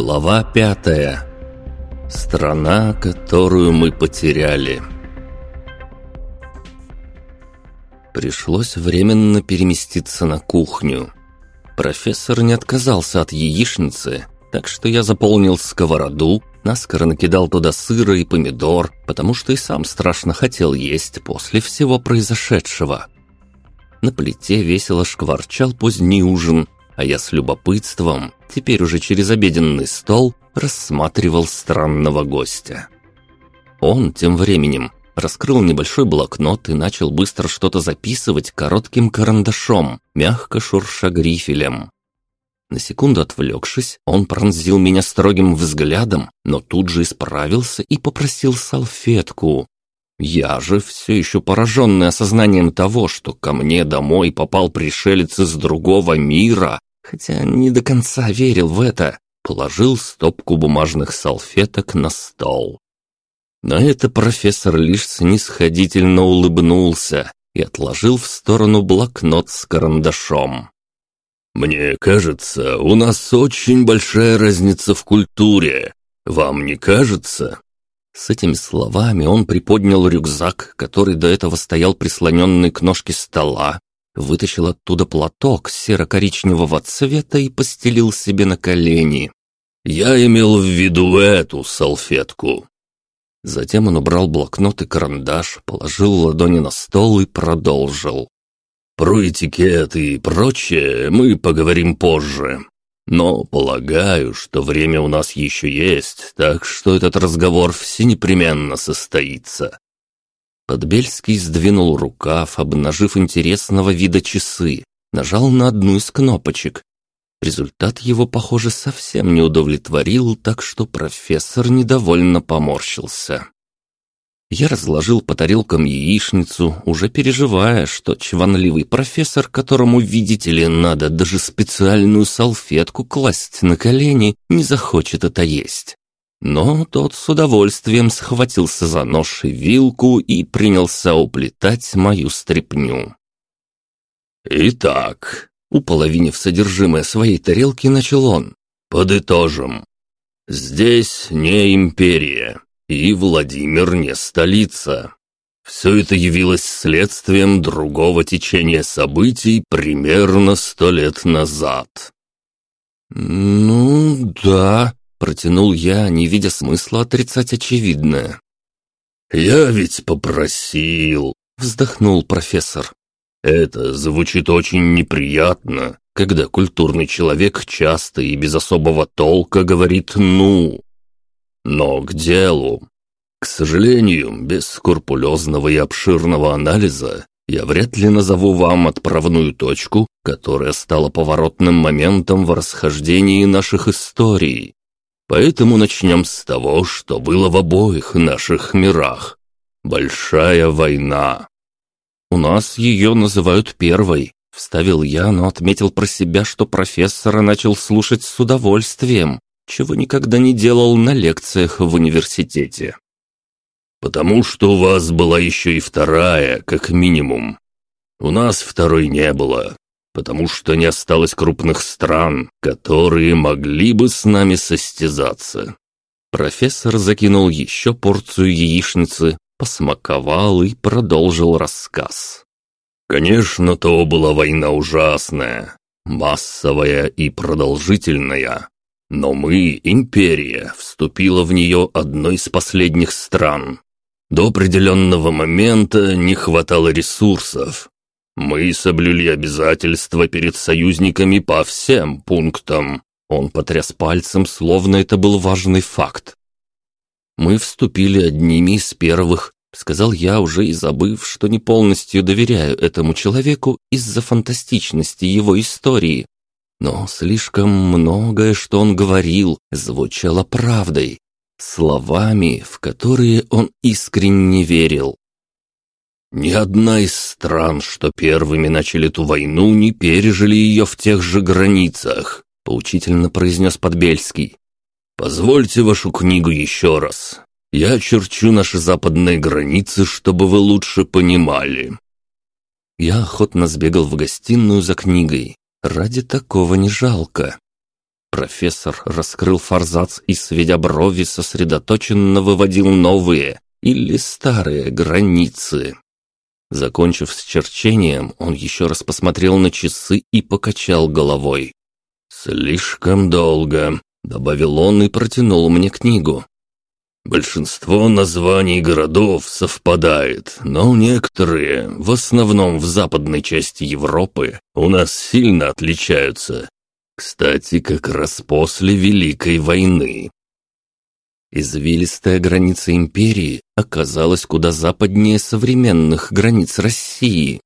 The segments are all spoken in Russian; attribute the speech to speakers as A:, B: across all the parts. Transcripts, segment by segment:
A: Глава пятая. Страна, которую мы потеряли. Пришлось временно переместиться на кухню. Профессор не отказался от яичницы, так что я заполнил сковороду, наскоро накидал туда сыра и помидор, потому что и сам страшно хотел есть после всего произошедшего. На плите весело шкварчал поздний ужин, а я с любопытством, теперь уже через обеденный стол, рассматривал странного гостя. Он тем временем раскрыл небольшой блокнот и начал быстро что-то записывать коротким карандашом, мягко шурша грифелем. На секунду отвлекшись, он пронзил меня строгим взглядом, но тут же исправился и попросил салфетку. Я же, все еще пораженный осознанием того, что ко мне домой попал пришелец из другого мира, хотя не до конца верил в это, положил стопку бумажных салфеток на стол. На это профессор лишь снисходительно улыбнулся и отложил в сторону блокнот с карандашом. «Мне кажется, у нас очень большая разница в культуре. Вам не кажется?» С этими словами он приподнял рюкзак, который до этого стоял прислоненный к ножке стола, вытащил оттуда платок серо-коричневого цвета и постелил себе на колени. «Я имел в виду эту салфетку». Затем он убрал блокнот и карандаш, положил ладони на стол и продолжил. «Про этикет и прочее мы поговорим позже. Но полагаю, что время у нас еще есть, так что этот разговор все непременно состоится. Подбельский сдвинул рукав, обнажив интересного вида часы, нажал на одну из кнопочек. Результат его, похоже, совсем не удовлетворил, так что профессор недовольно поморщился. Я разложил по тарелкам яичницу, уже переживая, что чванливый профессор, которому, видите ли, надо даже специальную салфетку класть на колени, не захочет это есть. Но тот с удовольствием схватился за нож и вилку и принялся уплетать мою стряпню. «Итак», — уполовинив содержимое своей тарелки, начал он, — «подытожим. Здесь не империя, и Владимир не столица. Все это явилось следствием другого течения событий примерно сто лет назад». «Ну, да», Протянул я, не видя смысла отрицать очевидное. «Я ведь попросил», — вздохнул профессор. «Это звучит очень неприятно, когда культурный человек часто и без особого толка говорит «ну». Но к делу. К сожалению, без скрупулезного и обширного анализа я вряд ли назову вам отправную точку, которая стала поворотным моментом в расхождении наших историй. Поэтому начнем с того, что было в обоих наших мирах. Большая война. У нас ее называют первой, вставил я, но отметил про себя, что профессора начал слушать с удовольствием, чего никогда не делал на лекциях в университете. «Потому что у вас была еще и вторая, как минимум. У нас второй не было, потому что не осталось крупных стран, которые могли бы с нами состязаться. Профессор закинул еще порцию яичницы, посмаковал и продолжил рассказ. Конечно, то была война ужасная, массовая и продолжительная. Но мы, империя, вступила в нее одной из последних стран. До определенного момента не хватало ресурсов, мы соблюли обязательства перед союзниками по всем пунктам. Он потряс пальцем, словно это был важный факт. Мы вступили одними из первых, сказал я, уже и забыв, что не полностью доверяю этому человеку из-за фантастичности его истории. Но слишком многое, что он говорил, звучало правдой, словами, в которые он искренне верил. Ни одна из стран, что первыми начали эту войну, не пережили ее в тех же границах», — поучительно произнес Подбельский. «Позвольте вашу книгу еще раз. Я черчу наши западные границы, чтобы вы лучше понимали». Я охотно сбегал в гостиную за книгой. Ради такого не жалко. Профессор раскрыл форзац и, сведя брови, сосредоточенно выводил новые или старые границы. Закончив с черчением, он еще раз посмотрел на часы и покачал головой. «Слишком долго», — добавил он и протянул мне книгу. Большинство названий городов совпадает, но некоторые, в основном в западной части Европы, у нас сильно отличаются. Кстати, как раз после Великой войны.
B: Извилистая граница империи оказалась куда западнее современных границ России.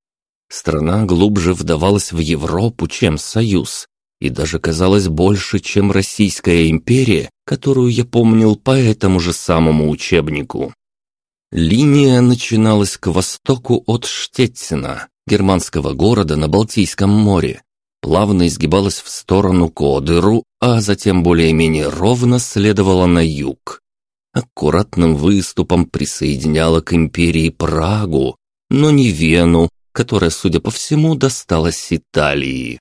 B: Страна глубже вдавалась в Европу, чем Союз, и даже казалась больше, чем Российская империя, которую я помнил по этому же самому учебнику. Линия начиналась к востоку от Штеттина, германского города на Балтийском море, плавно изгибалась в сторону Кодыру, а затем более-менее ровно следовала на юг. Аккуратным выступом присоединяла к империи Прагу, но не Вену, которая, судя по всему, досталась Италии.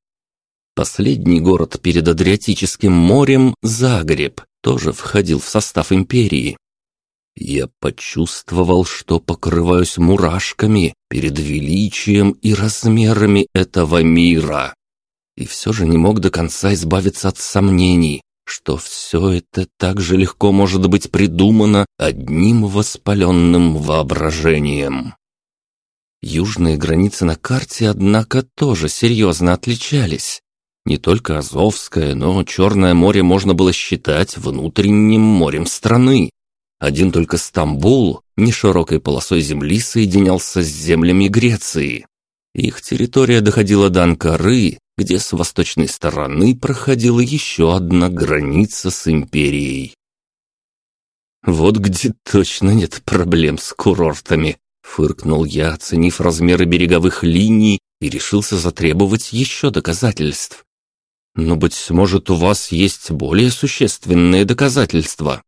B: Последний город перед Адриатическим морем, Загреб, тоже входил в состав империи. Я почувствовал, что покрываюсь мурашками перед величием и размерами этого мира. И все же не мог до конца избавиться от сомнений, что все это так же легко может быть придумано одним воспаленным воображением. Южные границы на карте, однако, тоже серьезно отличались. Не только Азовское, но Черное море можно было считать внутренним морем страны. Один только Стамбул неширокой полосой земли соединялся с землями Греции. Их территория доходила до Анкары, где с восточной стороны проходила еще одна граница с империей. «Вот где точно нет проблем с курортами», — фыркнул я, оценив размеры береговых линий и решился затребовать еще доказательств. Но, быть может, у вас есть более существенные доказательства?»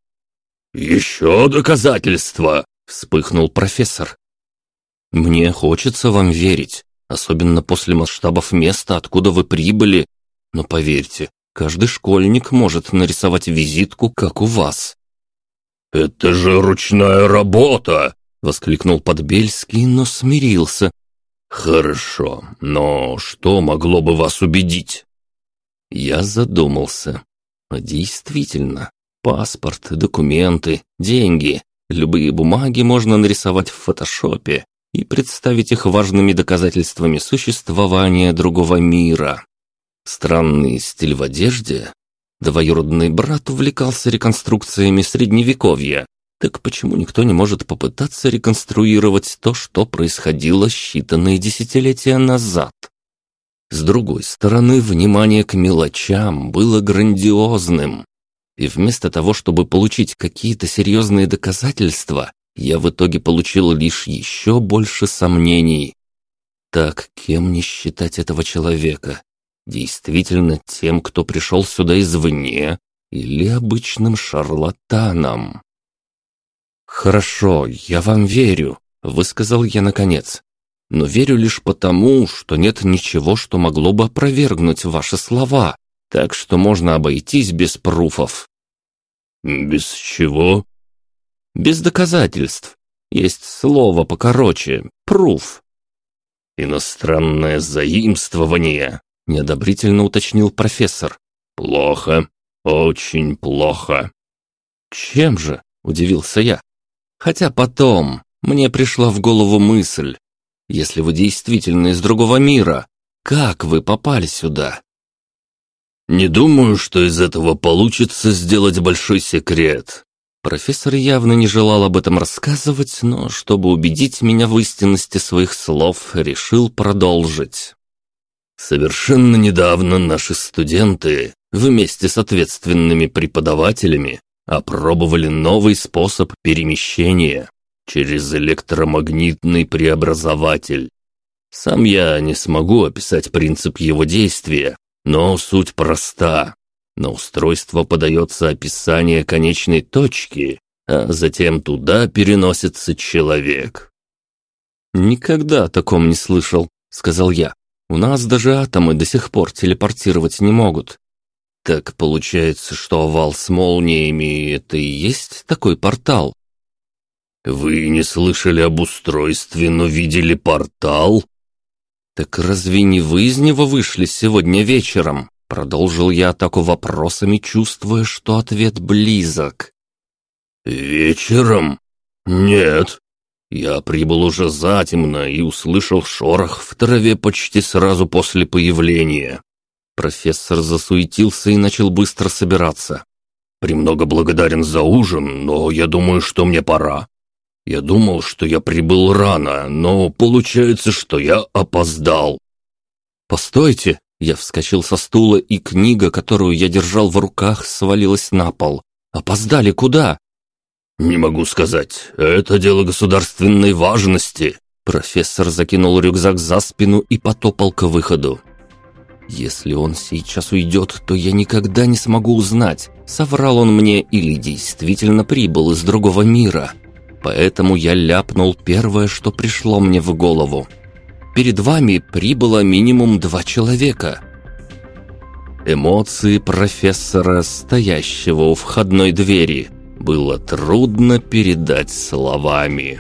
A: «Еще доказательства!» — вспыхнул профессор.
B: «Мне хочется вам верить, особенно после масштабов места, откуда вы прибыли. Но поверьте, каждый школьник может нарисовать визитку, как у вас».
A: «Это же ручная работа!» — воскликнул
B: Подбельский, но смирился.
A: «Хорошо, но что могло бы вас убедить?»
B: Я задумался. Действительно, паспорт, документы, деньги, любые бумаги можно нарисовать в фотошопе и представить их важными доказательствами существования другого мира. Странный стиль в одежде. Двоюродный брат увлекался реконструкциями средневековья. Так почему никто не может попытаться реконструировать то, что происходило считанные десятилетия назад? С другой стороны, внимание к мелочам было грандиозным. И вместо того, чтобы получить какие-то серьезные доказательства, я в итоге получил лишь еще больше сомнений. Так, кем не считать этого человека? Действительно тем, кто пришел сюда извне, или обычным шарлатаном? «Хорошо, я вам верю», — высказал я наконец но верю лишь потому, что нет ничего, что могло бы опровергнуть ваши слова, так что можно обойтись без пруфов».
A: «Без чего?»
B: «Без доказательств. Есть слово покороче — пруф».
A: «Иностранное заимствование», — неодобрительно уточнил профессор. «Плохо, очень плохо».
B: «Чем же?» — удивился я. Хотя потом мне пришла в голову мысль, если вы действительно из другого мира, как вы попали сюда?»
A: «Не думаю, что из этого получится сделать большой секрет».
B: Профессор явно не желал об этом рассказывать, но, чтобы убедить меня в истинности своих слов, решил продолжить.
A: Совершенно недавно наши студенты вместе с ответственными преподавателями опробовали новый способ перемещения через электромагнитный преобразователь. Сам я не смогу описать принцип его действия, но суть проста. На устройство подается описание конечной точки, а затем туда переносится человек.
B: «Никогда о таком не слышал», — сказал я. «У нас даже атомы до сих пор телепортировать не могут».
A: Так получается, что овал с молниями — это и есть такой портал?
B: Вы не слышали об устройстве, но видели портал?
A: Так разве не вы из него вышли сегодня вечером? Продолжил я атаку вопросами, чувствуя, что ответ близок.
B: «Вечером? Нет. Я прибыл уже затемно и услышал шорох в траве почти сразу после появления».
A: Профессор засуетился и начал быстро собираться.
B: «Премного благодарен за ужин, но я думаю, что мне пора. Я думал, что я прибыл рано, но получается, что я опоздал».
A: «Постойте!» Я вскочил со стула, и книга, которую я держал в руках, свалилась на пол. «Опоздали куда?»
B: «Не могу сказать. Это дело государственной важности».
A: Профессор закинул рюкзак за спину и потопал к выходу. «Если он сейчас уйдет, то я никогда не смогу узнать, соврал он мне или действительно прибыл из другого мира. Поэтому я ляпнул первое, что пришло мне в голову. Перед вами прибыло минимум два человека». Эмоции профессора, стоящего у входной двери, было трудно передать словами.